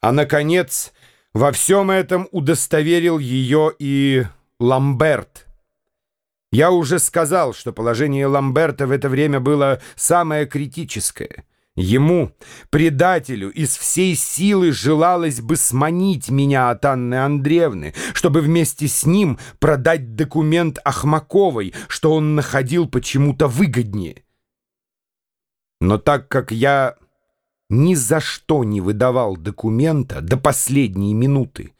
А, наконец, во всем этом удостоверил ее и Ламберт. Я уже сказал, что положение Ламберта в это время было самое критическое. Ему, предателю, из всей силы желалось бы сманить меня от Анны Андреевны, чтобы вместе с ним продать документ Ахмаковой, что он находил почему-то выгоднее. Но так как я ни за что не выдавал документа до последней минуты,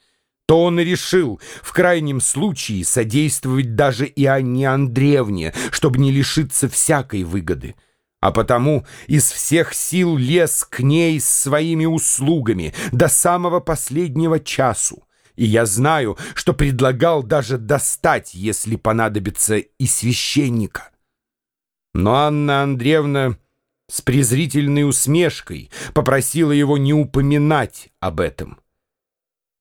то он решил в крайнем случае содействовать даже и Анне Андреевне, чтобы не лишиться всякой выгоды. А потому из всех сил лез к ней с своими услугами до самого последнего часу. И я знаю, что предлагал даже достать, если понадобится, и священника. Но Анна Андреевна с презрительной усмешкой попросила его не упоминать об этом.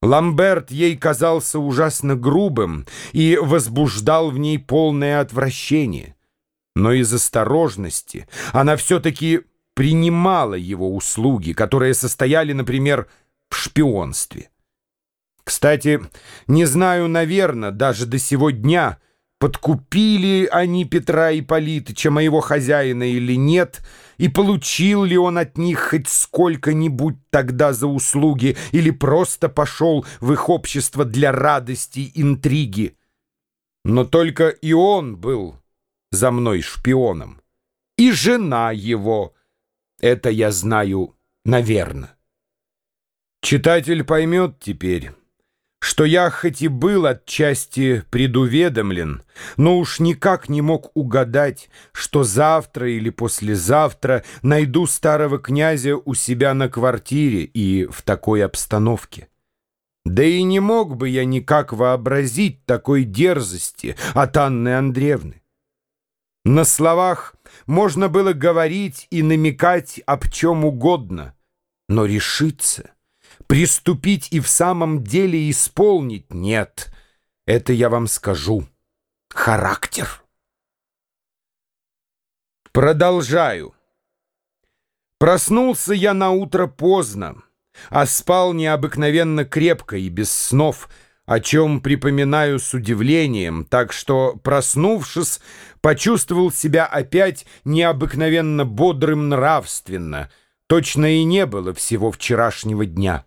Ламберт ей казался ужасно грубым и возбуждал в ней полное отвращение. Но из осторожности она все-таки принимала его услуги, которые состояли, например, в шпионстве. Кстати, не знаю, наверное, даже до сего дня — подкупили они Петра Ипполитыча, моего хозяина, или нет, и получил ли он от них хоть сколько-нибудь тогда за услуги, или просто пошел в их общество для радости интриги. Но только и он был за мной шпионом, и жена его, это я знаю, наверное. Читатель поймет теперь что я хоть и был отчасти предуведомлен, но уж никак не мог угадать, что завтра или послезавтра найду старого князя у себя на квартире и в такой обстановке. Да и не мог бы я никак вообразить такой дерзости от Анны Андреевны. На словах можно было говорить и намекать об чем угодно, но решиться — Приступить и в самом деле исполнить нет. Это я вам скажу. Характер. Продолжаю. Проснулся я на утро поздно, а спал необыкновенно крепко и без снов, о чем припоминаю с удивлением, так что, проснувшись, почувствовал себя опять необыкновенно бодрым нравственно. Точно и не было всего вчерашнего дня.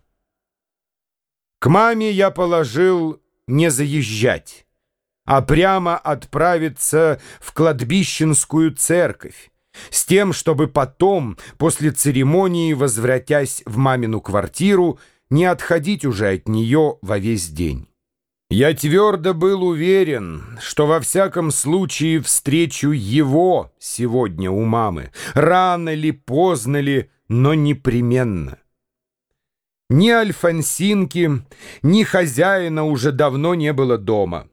К маме я положил не заезжать, а прямо отправиться в кладбищенскую церковь, с тем, чтобы потом, после церемонии, возвратясь в мамину квартиру, не отходить уже от нее во весь день. Я твердо был уверен, что во всяком случае встречу его сегодня у мамы, рано ли, поздно ли, но непременно. Ни Альфонсинки, ни хозяина уже давно не было дома.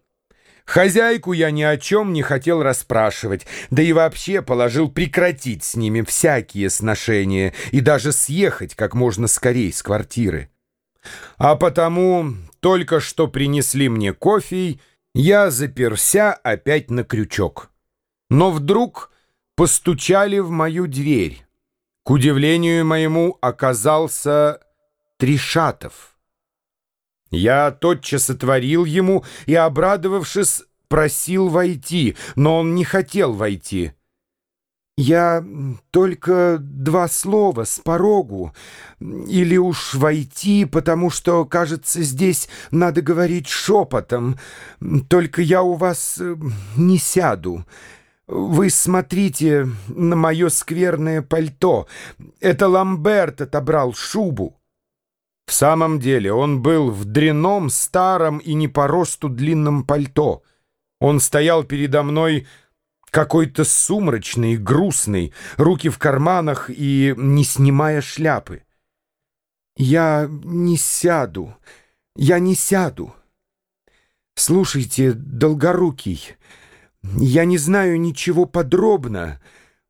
Хозяйку я ни о чем не хотел расспрашивать, да и вообще положил прекратить с ними всякие сношения и даже съехать как можно скорее с квартиры. А потому только что принесли мне кофе, я заперся опять на крючок. Но вдруг постучали в мою дверь. К удивлению моему оказался Тришатов. Я тотчас отворил ему и, обрадовавшись, просил войти, но он не хотел войти. «Я только два слова с порогу, или уж войти, потому что, кажется, здесь надо говорить шепотом, только я у вас э, не сяду». Вы смотрите на мое скверное пальто. Это Ламберт отобрал шубу. В самом деле он был в дряном, старом и не по росту длинном пальто. Он стоял передо мной какой-то сумрачный, грустный, руки в карманах и не снимая шляпы. «Я не сяду, я не сяду. Слушайте, Долгорукий, я не знаю ничего подробно»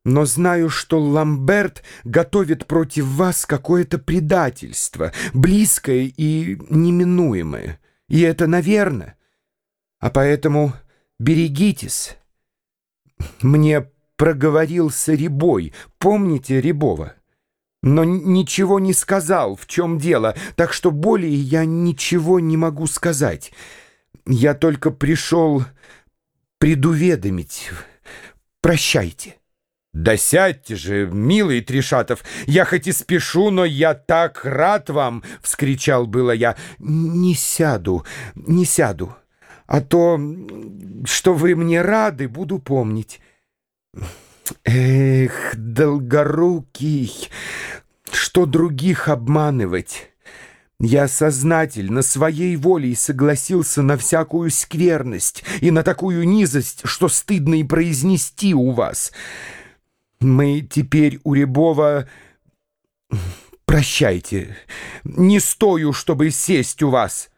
но знаю, что Ламберт готовит против вас какое-то предательство, близкое и неминуемое. И это наверно. А поэтому берегитесь. Мне проговорился Рябой. Помните Рябова? но ничего не сказал, в чем дело, так что более я ничего не могу сказать. Я только пришел предуведомить. Прощайте. «Да сядьте же, милый Тришатов, я хоть и спешу, но я так рад вам!» — вскричал было я. «Не сяду, не сяду, а то, что вы мне рады, буду помнить». «Эх, долгорукий, что других обманывать?» Я сознательно, своей волей согласился на всякую скверность и на такую низость, что стыдно и произнести у вас. Мы теперь у Рябова... Прощайте, не стою, чтобы сесть у вас.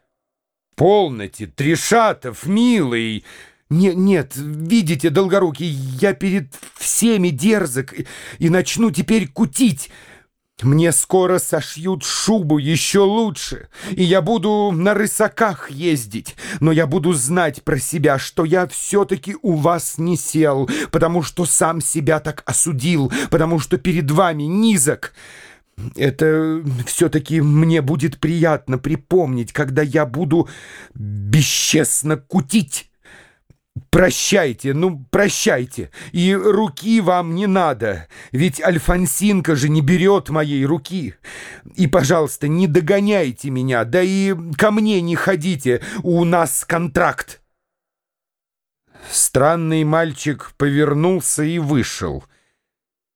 Полноте, Трешатов, милый... Не, нет, видите, Долгорукий, я перед всеми дерзок и начну теперь кутить. Мне скоро сошьют шубу еще лучше, и я буду на рысаках ездить, но я буду знать про себя, что я все-таки у вас не сел, потому что сам себя так осудил, потому что перед вами низок. Это все-таки мне будет приятно припомнить, когда я буду бесчестно кутить». Прощайте, ну прощайте, и руки вам не надо, ведь Альфонсинка же не берет моей руки. И, пожалуйста, не догоняйте меня, да и ко мне не ходите, у нас контракт. Странный мальчик повернулся и вышел.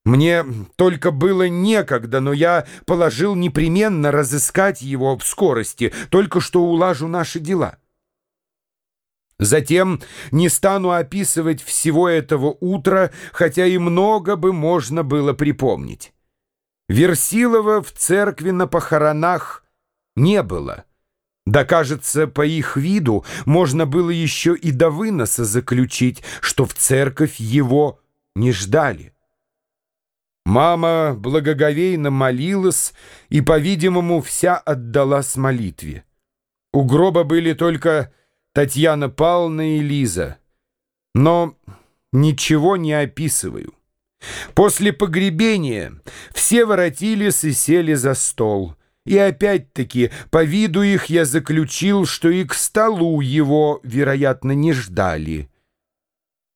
Мне только было некогда, но я положил непременно разыскать его в скорости, только что улажу наши дела. Затем не стану описывать всего этого утра, хотя и много бы можно было припомнить. Версилова в церкви на похоронах не было. Да, кажется, по их виду можно было еще и до выноса заключить, что в церковь его не ждали. Мама благоговейно молилась и, по-видимому, вся отдалась молитве. У гроба были только Татьяна Павловна и Лиза. Но ничего не описываю. После погребения все воротились и сели за стол. И опять-таки, по виду их я заключил, что и к столу его, вероятно, не ждали.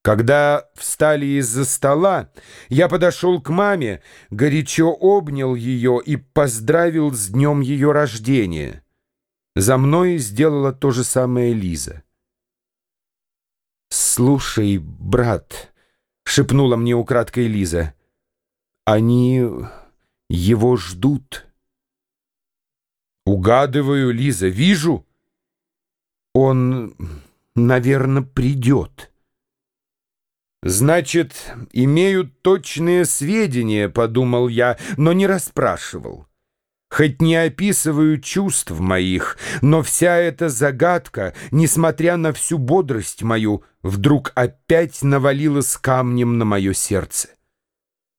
Когда встали из-за стола, я подошел к маме, горячо обнял ее и поздравил с днем ее рождения. За мной сделала то же самое Лиза. «Слушай, брат», — шепнула мне украдкой Лиза, — «они его ждут». «Угадываю, Лиза, вижу». «Он, наверное, придет». «Значит, имеют точные сведения», — подумал я, но не расспрашивал. Хоть не описываю чувств моих, но вся эта загадка, несмотря на всю бодрость мою, вдруг опять навалилась камнем на мое сердце.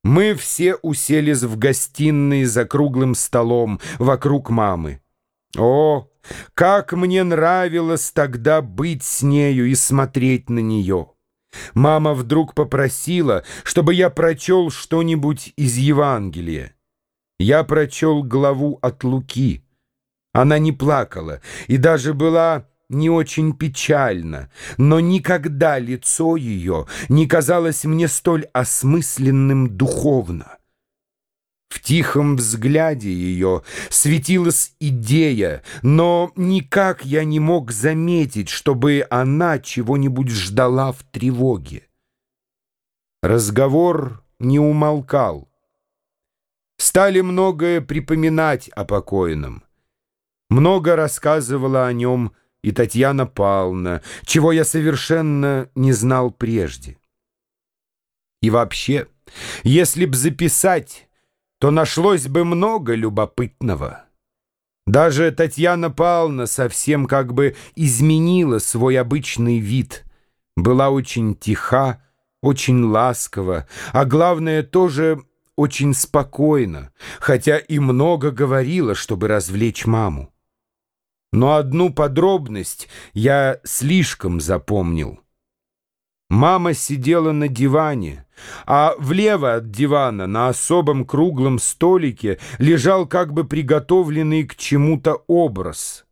Мы все уселись в гостиной за круглым столом вокруг мамы. О, как мне нравилось тогда быть с нею и смотреть на нее! Мама вдруг попросила, чтобы я прочел что-нибудь из Евангелия. Я прочел главу от Луки. Она не плакала и даже была не очень печальна, но никогда лицо ее не казалось мне столь осмысленным духовно. В тихом взгляде ее светилась идея, но никак я не мог заметить, чтобы она чего-нибудь ждала в тревоге. Разговор не умолкал стали многое припоминать о покойном. Много рассказывала о нем и Татьяна Павловна, чего я совершенно не знал прежде. И вообще, если б записать, то нашлось бы много любопытного. Даже Татьяна Павловна совсем как бы изменила свой обычный вид, была очень тиха, очень ласкова, а главное тоже очень спокойно, хотя и много говорила, чтобы развлечь маму. Но одну подробность я слишком запомнил. Мама сидела на диване, а влево от дивана на особом круглом столике лежал как бы приготовленный к чему-то образ.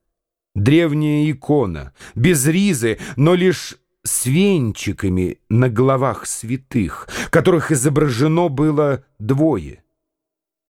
Древняя икона, без ризы, но лишь с венчиками на головах святых, которых изображено было двое —